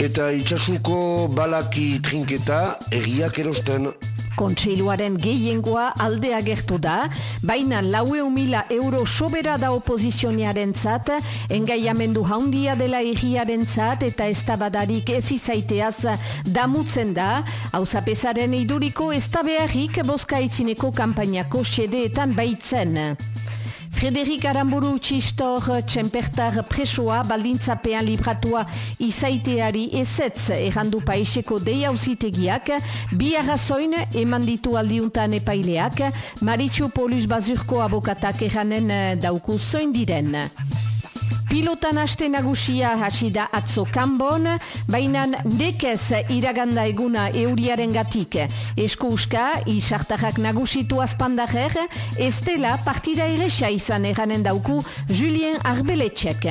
eta itxasuko balaki trinketa erriak erosten. Kontseiluaren gehiengoa aldea gertu da, baina laue mila euro sobera da oposizionearen zat, engaiamendu haundia dela erriaren zat, eta ez tabadarik ez izaiteaz damutzen da, hauzapezaren iduriko ez tabearik boska itzineko kampainako sedeetan baitzen. Frederik Aramburu txistor txempertar presoa baldintzapean libratua izaiteari ezetz errandu paiseko deia uzitegiak, bi arrazoin eman ditu aldiuntan epaileak, Maritxu Polus Bazurko abokatak erranen dauku zoin diren. Pilotan haste nagusia hasi da atzo kanbon, baina nekez iraganda eguna euriaren gatik. Esko uska, isartarrak nagusitu azpandajer, ez dela partida erresa izan eranen dauku Julien Arbeletxek.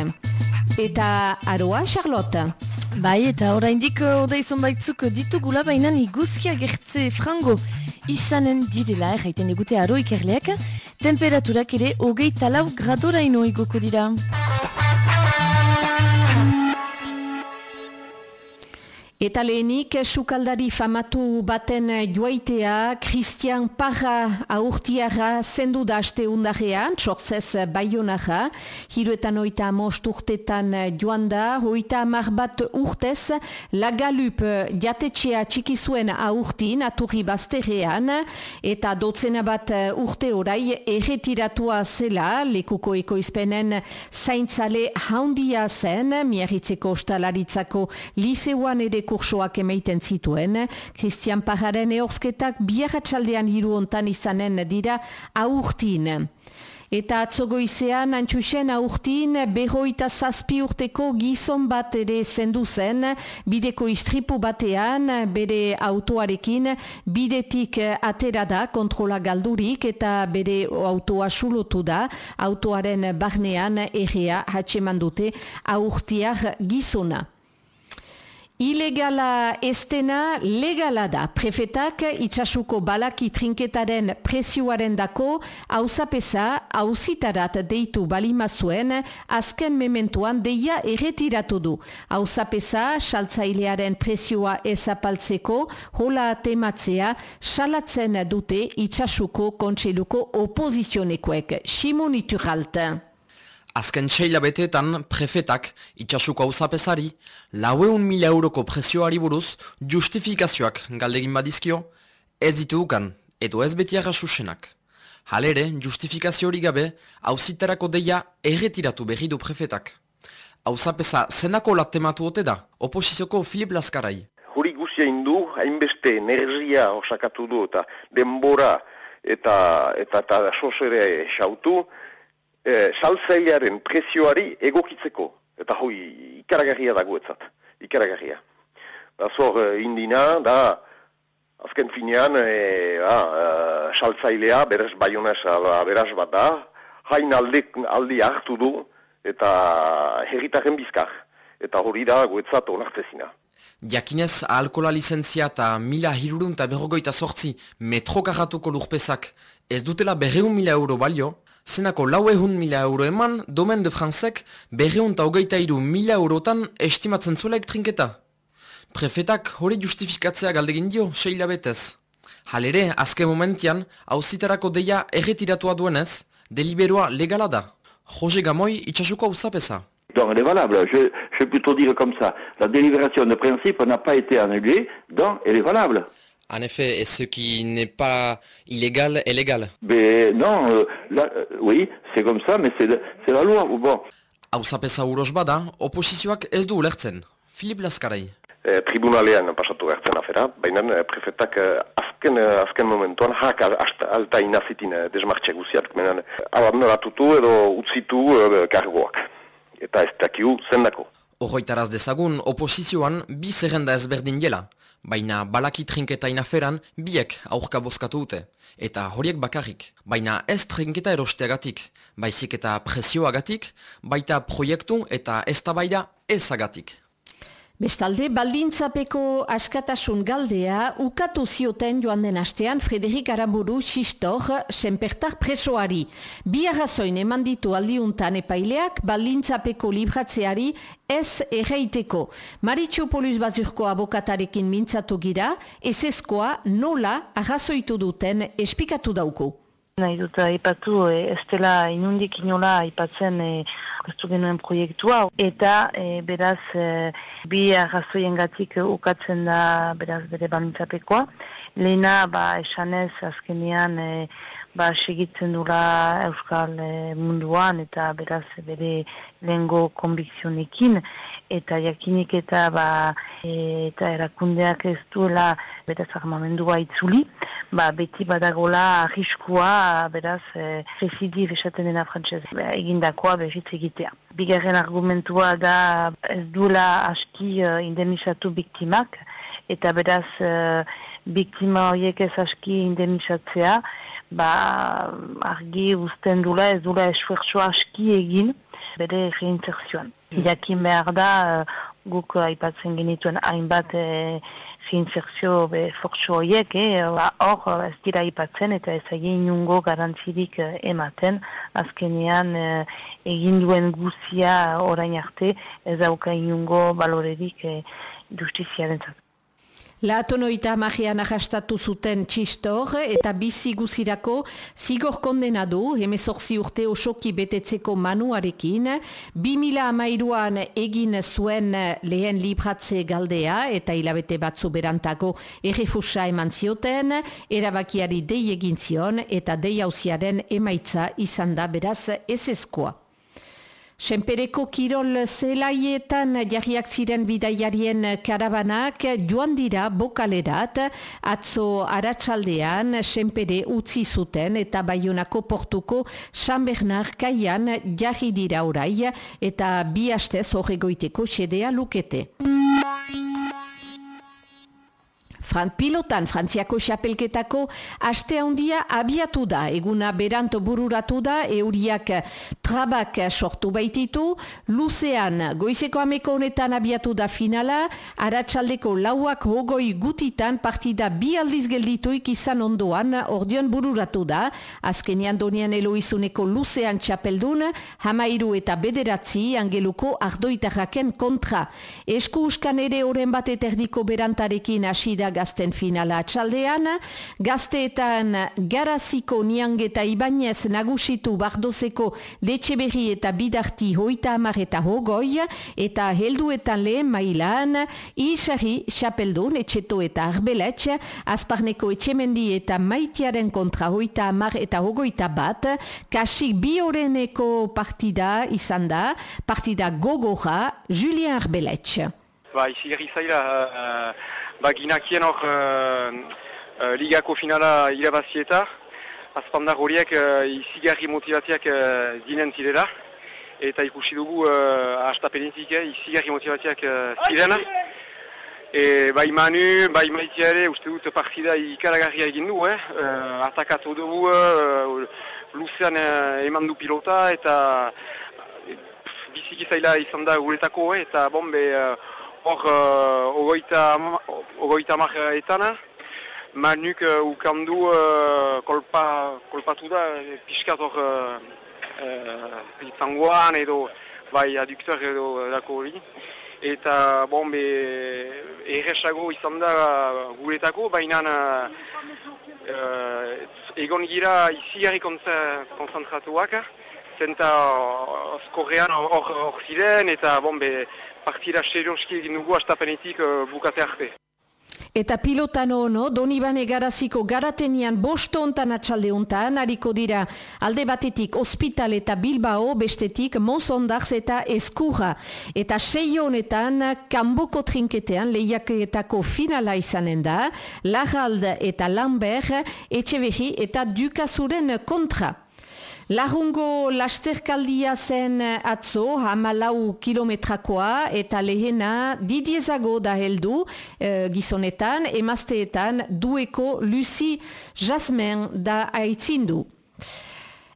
Eta aroa, Charlotte? Bai, eta oraindik odaizon baitzuk ditugula, baina iguzkia gertze frango izanen direla, erraiten egute aro ikerleak, temperaturak ere hogei talau gradora ino igoko dira. Eta lehenik, sukaldari famatu baten joaitea, Christian Parra aurtiara zendu da aste undarrean, txorzez baionara, hiruetan oita amost urtetan joan da, oita amar bat urtez, lagalup jatetxea txikizuen aurtin, aturri bazterrean, eta dotzena bat urte orai erretiratua zela, lekuko ekoizpenen zaintzale haundia zen, miarritzeko ostalaritzako liseuan ere kursoak emaiten zituen, Christian Pajaren eorsketak biarratxaldean hiru hontan izanen dira aurtin. Eta atzogo izan, antxusen aurtin, berroita zazpi urteko gizon bat ere zendu zen, bideko istripu batean, bere autoarekin, bidetik atera da kontrola galdurik eta bere autoa sulotu da, autoaren barnean errea hatxeman dute aurtiar gizona. Ilegala estena legala da. Prefetak itxasuko balaki trinketaren presioaren dako hauzapesa hauzitarat deitu balima zuen azken mementuan deia erretiratu du. Hauzapesa saltzailearen presioa ezapaltzeko hola tematzea salatzen dute itxasuko kontseluko opozizionekoek. Simon Iturralta. Azken txeila beteetan prefetak itxasuko hauzapesari laueun mila euroko presioari buruz justifikazioak galdegin badizkio ez ditudukan edo ez betiara susenak. Halere, justifikazio hori gabe hauziterako deia erretiratu berri du prefetak. Hauzapesa zenako latematu ote da, oposizioko Filip Laskarai. Hori guzia indu, hainbeste energia osakatu du eta denbora eta eta, eta, eta sosere xautu, e, saltzailearen presioari egokitzeko. Eta hoi ikaragarria dagoetzat, ikaragarria. Da zor e, indina, da azken finean e, ba, e, saltzailea, berez beraz bat da, hain aldi, aldi hartu du eta herritaren bizkar. Eta hori da goetzat onartezina. Jakinez, alkola lizentzia eta mila hirurun eta berrogoita sortzi metrokarratuko lurpesak ez dutela berreun mila euro balio, zenako lau ehun mila euro eman, domen de franzek berreun eta hogeita iru mila eurotan estimatzen zuela trinketa. Prefetak hori justifikatzea galdegin dio, seila betez. Halere, azke momentian, hauzitarako deia erretiratua duenez, deliberoa legala da. Jose Gamoi itxasuko hauzapesa. Donc elle est valable, je, je peux plutôt dire comme ça. La délibération de principe n'a pas été annulée, donc elle est valable. En effet, et ce qui n'est pas illégal est légal. Mais non, euh, là, euh, oui, c'est comme ça, mais c'est la loi. Bon. Hauzapesa uros bada, oposizioak ez du ulertzen. Filip Laskarai. E, tribunalean pasatu gertzen afera, baina e, prefetak e, azken, azken momentuan hak alta inazitin desmartxe guziak, menan abandonatutu edo utzitu e, kargoak. Eta ez dakiu zendako. Horroitaraz dezagun, oposizioan bi zerrenda ezberdin jela baina balaki trinketa inaferan biek aurka bozkatu dute. Eta horiek bakarrik, baina ez trinketa erosteagatik, baizik eta presioagatik, baita proiektu eta ez tabaida ezagatik. Bestalde, baldintzapeko askatasun galdea ukatu zioten joan den astean Frederik Aramburu Xistor senpertar presoari. Bi arrazoin eman ditu aldiuntan epaileak baldintzapeko libratzeari ez erreiteko. Maritxo Poluz Bazurko abokatarekin mintzatu gira, ez nola arrazoitu duten espikatu dauko. Nahi dut aipatu e, ez dela inundik inola aipatzen e, genuen proiektua eta e, beraz e, bi arrazoien gatik ukatzen da beraz bere balintzapekoa. Lehena ba esanez azkenean e, ba, segitzen dula Euskal e, munduan eta beraz bere lehengo konbikzionekin. Eta jakinik eta ba, e, eta erakundeak ez duela beraz armamendua itzuli, ba, beti badagola arriskua beraz e, esaten dena frantzez egindakoa behitz egitea. Bigarren argumentua da ez duela aski uh, indemnizatu biktimak. Eta beraz uh, biktima horiek ez aski indemnizatzea ba, argi uzten dula ez dula esfuerzo aski egin bere reinterzioan. Mm. Jakin behar da, uh, guk aipatzen genituen hainbat e, reinterzio be fortzo horiek, eh, ba, hor ez dira aipatzen eta ez egin nungo garantzirik ematen, azkenean egin duen guzia orain arte ez dauka inungo balorerik e, justiziaren Laatonoita magian ahastatu zuten txistor eta bizi guzirako zigor kondenadu hemezorzi urte osoki betetzeko manuarekin, 2000 amairuan egin zuen lehen libratze galdea eta hilabete batzu berantago errefusa eman zioten, erabakiari dei egin zion eta dei hauziaren emaitza izan da beraz ez ezkoa. Senpereko kirol zelaietan jarriak ziren bidaiarien karabanak joan dira bokalerat atzo aratsaldean senpere utzi zuten eta baiunako portuko San Bernard kaian jarri dira orai eta bi hastez horregoiteko xedea lukete. Fran pilotan frantziako xapelketako aste handia abiatu da. Eguna beranto bururatu da, euriak trabak sortu baititu. Luzean, goizeko ameko honetan abiatu da finala, aratsaldeko lauak hogoi gutitan partida bi aldiz geldituik izan ondoan ordion bururatu da. Azkenian donian eloizuneko luzean txapeldun, hamairu eta bederatzi angeluko ardoitarraken kontra. Esku uskan ere oren bat eterdiko berantarekin asida gazten finala atxaldean, gazteetan garaziko niangeta ibanez nagusitu bardozeko letxeberri eta bidarti hoita amar eta hogoi, eta helduetan lehen mailan, isari xapeldun etxeto eta arbeletx, azparneko etxemendi eta maitiaren kontra hoita amar eta hogoita bat, kasik bi horreneko partida izan da, partida gogora, Julien Arbeletx. Ba, izi zaila, uh, ba, ginakien hor uh, ligako finala irabazieta, azpandar horiek uh, izigarri motivatiak uh, zinen zirela, eta ikusi dugu uh, astapenetik eh, izigarri motivatiak uh, zirena. E, bai manu, bai maitia ere, uste dut partida ikaragarria egin du, eh? uh, atakatu dugu, uh, luzean uh, eman du pilota, eta biziki zaila izan da guretako, eh? eta bombe, uh, hor uh, ogoita, ogoita marretan, manuk uh, ukandu uh, kolpa, kolpatu da, piskat hor uh, uh, edo bai aduktor edo dako hori. Eta bon, be, erresago izan da guretako, baina uh, egon gira izi gari konzentratuak, zenta skorrean hor ziren eta bon, be, partida serioski egin dugu astapenetik uh, bukate arte. Eta pilotan ono, Donibane garaziko garatenian bosto ontan atxalde ontan, hariko dira alde batetik ospital eta Bilbao, bestetik Monsondarz eta Eskurra. Eta sei honetan, kanboko trinketean lehiaketako finala izanen da, Larald eta Lambert, Etxevehi eta Dukazuren kontra. Larungo lasterkaldia zen atzo, hamalau kilometrakoa, eta lehena didiezago da heldu e, gizonetan, emazteetan dueko Lucy Jasmin da aitzindu.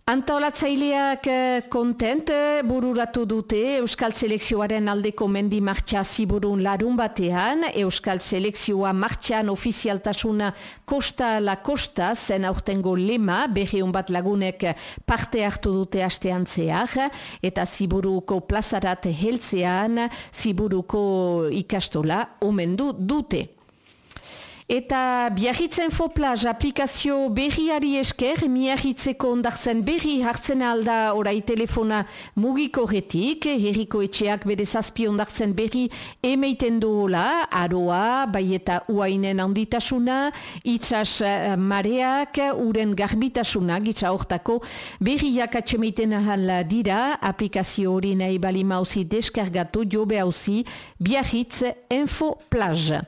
Antolatzaileak kontent eh, bururatu dute Euskal Selekzioaren aldeko mendi martxa ziburun larun batean. Euskal Selekzioa martxan ofizialtasuna kosta la kosta zen aurtengo lema berriun bat lagunek parte hartu dute astean zehar eta ziburuko plazarat heltzean ziburuko ikastola omendu dute. Eta biarritzen foplaz aplikazio berriari esker, miarritzeko ondartzen berri hartzen alda orai telefona mugiko retik, herriko etxeak bere zazpi ondartzen berri emeiten duola, aroa, bai eta uainen handitasuna, itxas eh, mareak, uren garbitasuna, gitsa hortako, berriak atxemeiten ahal dira, aplikazio hori nahi bali mauzi deskargatu, jobe hauzi, biarritz info plaz.